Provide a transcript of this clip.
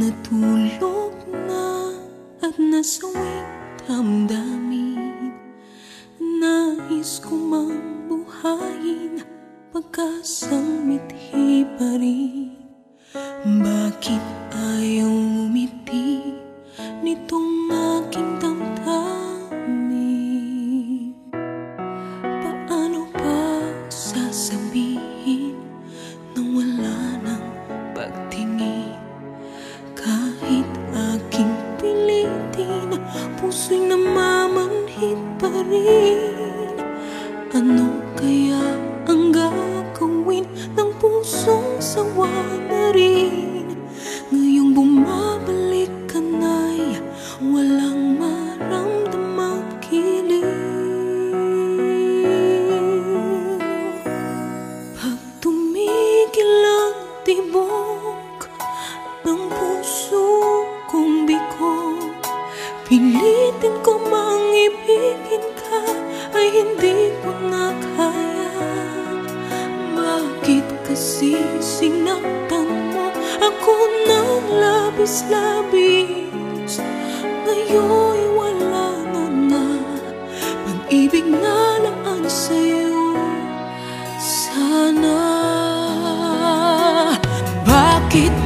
natulog na at nasawing damdamin Nais ko mang buhayin Pagkasang mithi pa rin. Bakit ayaw Puso'y namamanhid pa rin. Ano kaya ang gagawin Ng pusong sawa na rin? Ngayong bumabalik ka na'y Walang maramdamang kilig Pag tumigil ang tibok Pilitin ko mang ibigin ka Ay hindi ko na kaya. Bakit kasi sinaktan mo? Ako ng labis-labis. Ngayon'y wala na na. Pag-ibig na lang ang sa'yo. Sana. Bakit